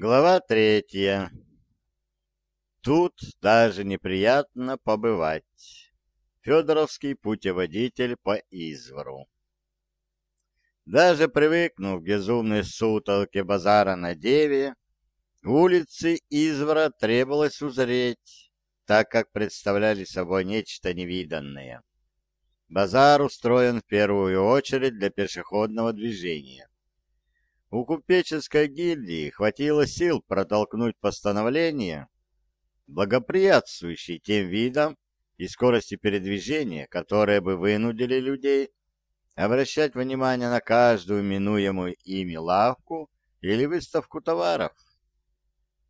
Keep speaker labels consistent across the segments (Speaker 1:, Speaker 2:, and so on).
Speaker 1: Глава третья. Тут даже неприятно побывать. Федоровский путеводитель по Извору. Даже привыкнув к безумной сутолке базара на Деве, улицы Извора требовалось узреть, так как представляли собой нечто невиданное. Базар устроен в первую очередь для пешеходного движения. У купеческой гильдии хватило сил протолкнуть постановление, благоприятствующее тем видам и скорости передвижения, которые бы вынудили людей обращать внимание на каждую минуемую ими лавку или выставку товаров.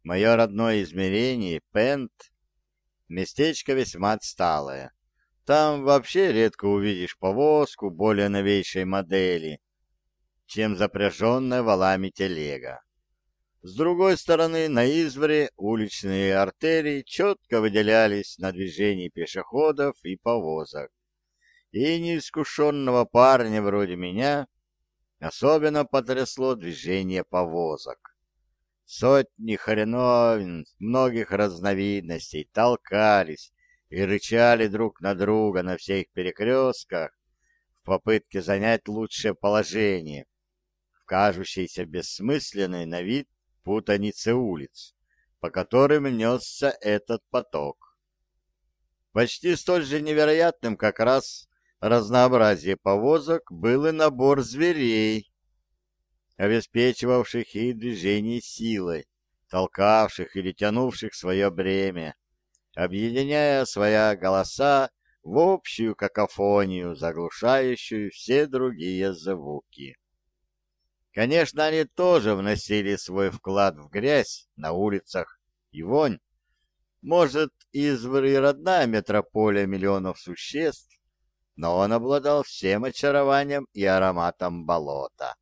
Speaker 1: Мое родное измерение, Пент, местечко весьма отсталое. Там вообще редко увидишь повозку более новейшей модели, чем запряженная валами телега. С другой стороны, на извре уличные артерии четко выделялись на движении пешеходов и повозок. И неискушенного парня вроде меня особенно потрясло движение повозок. Сотни хреновин многих разновидностей толкались и рычали друг на друга на всех перекрестках в попытке занять лучшее положение кажущейся бессмысленной на вид путанице улиц, по которым несся этот поток. Почти столь же невероятным как раз разнообразие повозок был и набор зверей, обеспечивавших их движение силой, толкавших или тянувших свое бремя, объединяя свои голоса в общую какофонию, заглушающую все другие звуки. Конечно, они тоже вносили свой вклад в грязь на улицах и вонь. Может, Извр и родная метрополия миллионов существ, но он обладал всем очарованием и ароматом болота.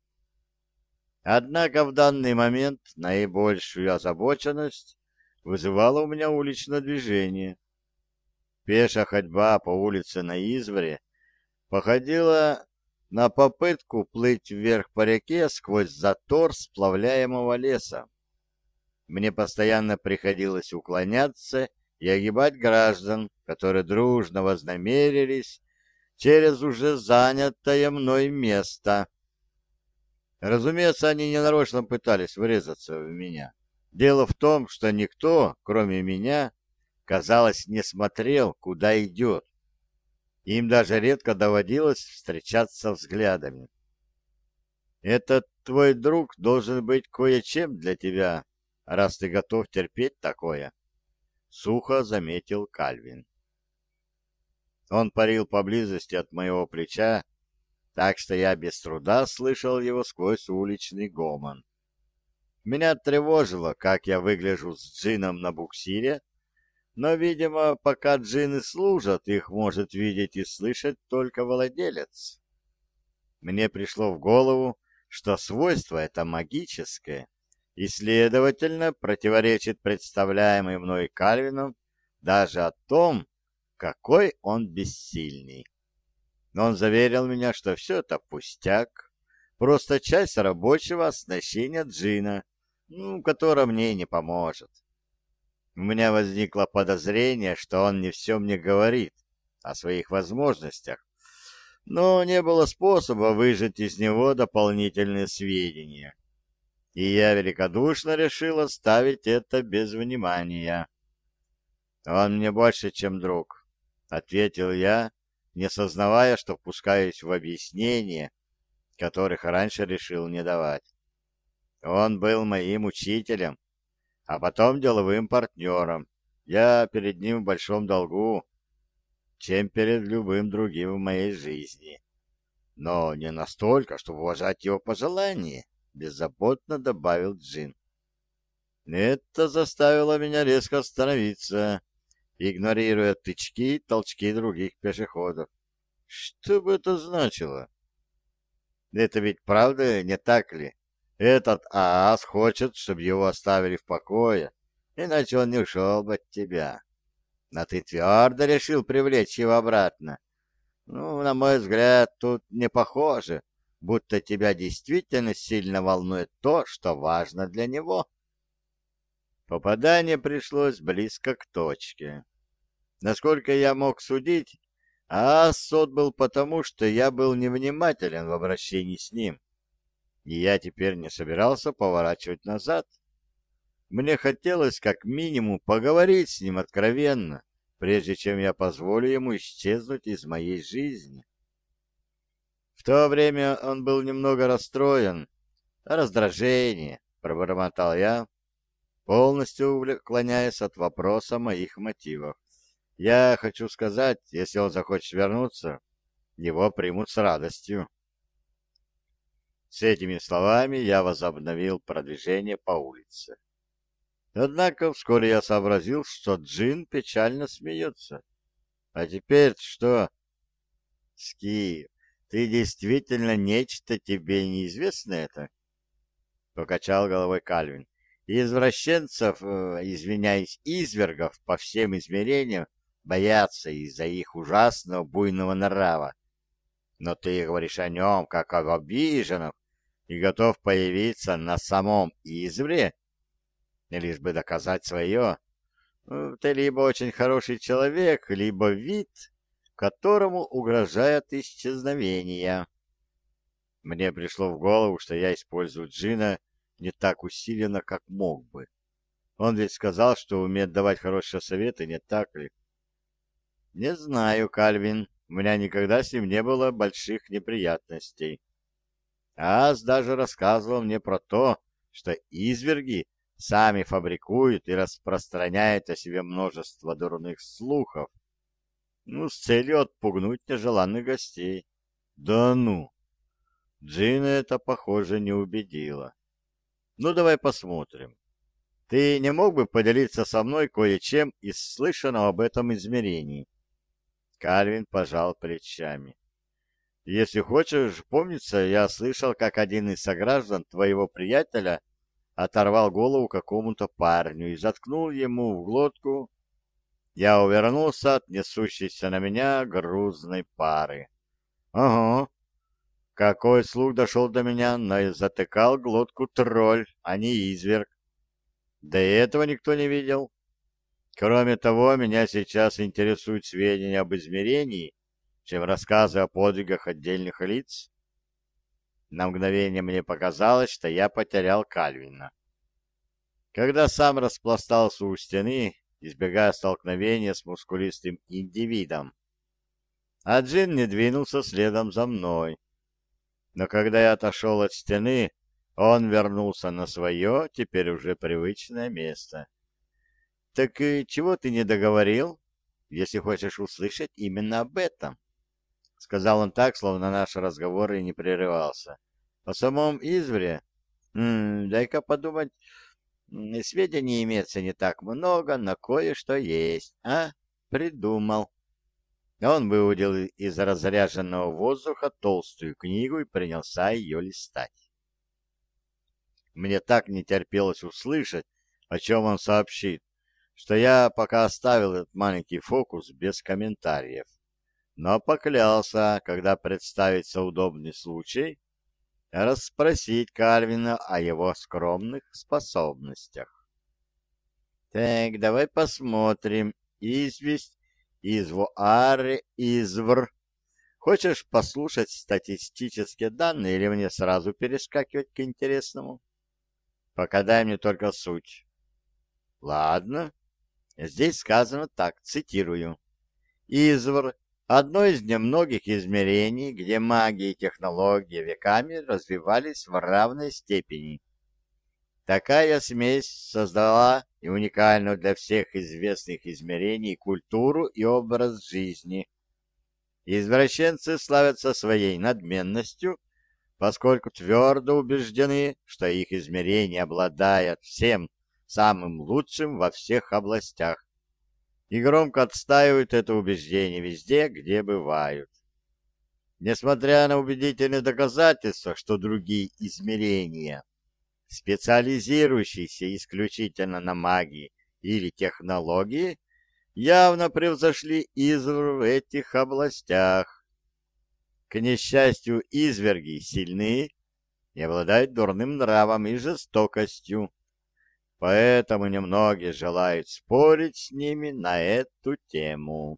Speaker 1: Однако в данный момент наибольшую озабоченность вызывало у меня уличное движение. Пеша ходьба по улице на Извре походила на попытку плыть вверх по реке сквозь затор сплавляемого леса. Мне постоянно приходилось уклоняться и огибать граждан, которые дружно вознамерились через уже занятое мной место. Разумеется, они ненарочно пытались врезаться в меня. Дело в том, что никто, кроме меня, казалось, не смотрел, куда идет. Им даже редко доводилось встречаться взглядами. «Этот твой друг должен быть кое-чем для тебя, раз ты готов терпеть такое», — сухо заметил Кальвин. Он парил поблизости от моего плеча, так что я без труда слышал его сквозь уличный гомон. Меня тревожило, как я выгляжу с джином на буксире, но, видимо, пока джины служат, их может видеть и слышать только владелец. Мне пришло в голову, что свойство это магическое, и, следовательно, противоречит представляемой мной Кальвином даже о том, какой он бессильный. Но он заверил меня, что все это пустяк, просто часть рабочего оснащения джина, ну, которая мне не поможет. У меня возникло подозрение, что он не все мне говорит о своих возможностях, но не было способа выжать из него дополнительные сведения. И я великодушно решил оставить это без внимания. «Он мне больше, чем друг», — ответил я, не сознавая, что впускаюсь в объяснения, которых раньше решил не давать. «Он был моим учителем, а потом деловым партнером. Я перед ним в большом долгу, чем перед любым другим в моей жизни. Но не настолько, чтобы уважать его пожелания, — беззаботно добавил Джин. Это заставило меня резко остановиться, игнорируя тычки и толчки других пешеходов. Что бы это значило? Это ведь правда, не так ли? Этот ас хочет, чтобы его оставили в покое, иначе он не ушел бы от тебя. Но ты твердо решил привлечь его обратно. Ну, на мой взгляд, тут не похоже, будто тебя действительно сильно волнует то, что важно для него. Попадание пришлось близко к точке. Насколько я мог судить, Аас отбыл потому, что я был невнимателен в обращении с ним, и я теперь не собирался поворачивать назад. Мне хотелось как минимум поговорить с ним откровенно, прежде чем я позволю ему исчезнуть из моей жизни. В то время он был немного расстроен, раздражение, пробормотал я, полностью уклоняясь от вопроса моих мотивов. Я хочу сказать, если он захочет вернуться, его примут с радостью. С этими словами я возобновил продвижение по улице. Однако вскоре я сообразил, что Джин печально смеется. А теперь что? Ски, ты действительно нечто тебе неизвестное это? Покачал головой Кальвин. Извращенцев, э, извиняюсь, извергов по всем измерениям боятся из-за их ужасного буйного нрава. Но ты говоришь о нем, как об обиженном, и готов появиться на самом извре, лишь бы доказать свое. Ну, ты либо очень хороший человек, либо вид, которому угрожает исчезновение. Мне пришло в голову, что я использую Джина не так усиленно, как мог бы. Он ведь сказал, что умеет давать хорошие советы, не так ли? Не знаю, Кальвин. У меня никогда с ним не было больших неприятностей. Ас даже рассказывал мне про то, что изверги сами фабрикуют и распространяют о себе множество дурных слухов, ну, с целью отпугнуть нежеланных гостей. Да ну! Джина это, похоже, не убедила. Ну, давай посмотрим. Ты не мог бы поделиться со мной кое-чем из слышанного об этом измерении? Кальвин пожал плечами. Если хочешь, помнится, я слышал, как один из сограждан твоего приятеля оторвал голову какому-то парню и заткнул ему в глотку. Я увернулся от несущейся на меня грузной пары. Ага. Какой слух дошел до меня, но затыкал глотку тролль, а не изверг. Да и этого никто не видел. Кроме того, меня сейчас интересуют сведения об измерении, чем рассказы о подвигах отдельных лиц. На мгновение мне показалось, что я потерял Кальвина. Когда сам распластался у стены, избегая столкновения с мускулистым индивидом, а Джин не двинулся следом за мной. Но когда я отошел от стены, он вернулся на свое, теперь уже привычное место. «Так и чего ты не договорил, если хочешь услышать именно об этом?» — сказал он так, словно наш разговор и не прерывался. «О самом Извре? Дай-ка подумать. Сведений имеется не так много, но кое-что есть. А? Придумал». Он выудил из разряженного воздуха толстую книгу и принялся ее листать. Мне так не терпелось услышать, о чем он сообщит, что я пока оставил этот маленький фокус без комментариев но поклялся, когда представится удобный случай, расспросить Кальвина о его скромных способностях. Так, давай посмотрим. Известь, извуаре, извр. Хочешь послушать статистические данные или мне сразу перескакивать к интересному? Пока дай мне только суть. Ладно. Здесь сказано так, цитирую. Извр Одно из немногих измерений, где магия и технологии веками развивались в равной степени. Такая смесь создала и уникальную для всех известных измерений культуру и образ жизни. Извращенцы славятся своей надменностью, поскольку твердо убеждены, что их измерение обладает всем самым лучшим во всех областях и громко отстаивают это убеждение везде, где бывают. Несмотря на убедительные доказательства, что другие измерения, специализирующиеся исключительно на магии или технологии, явно превзошли извр в этих областях. К несчастью, изверги сильны и обладают дурным нравом и жестокостью, поэтому немногие желают спорить с ними на эту тему.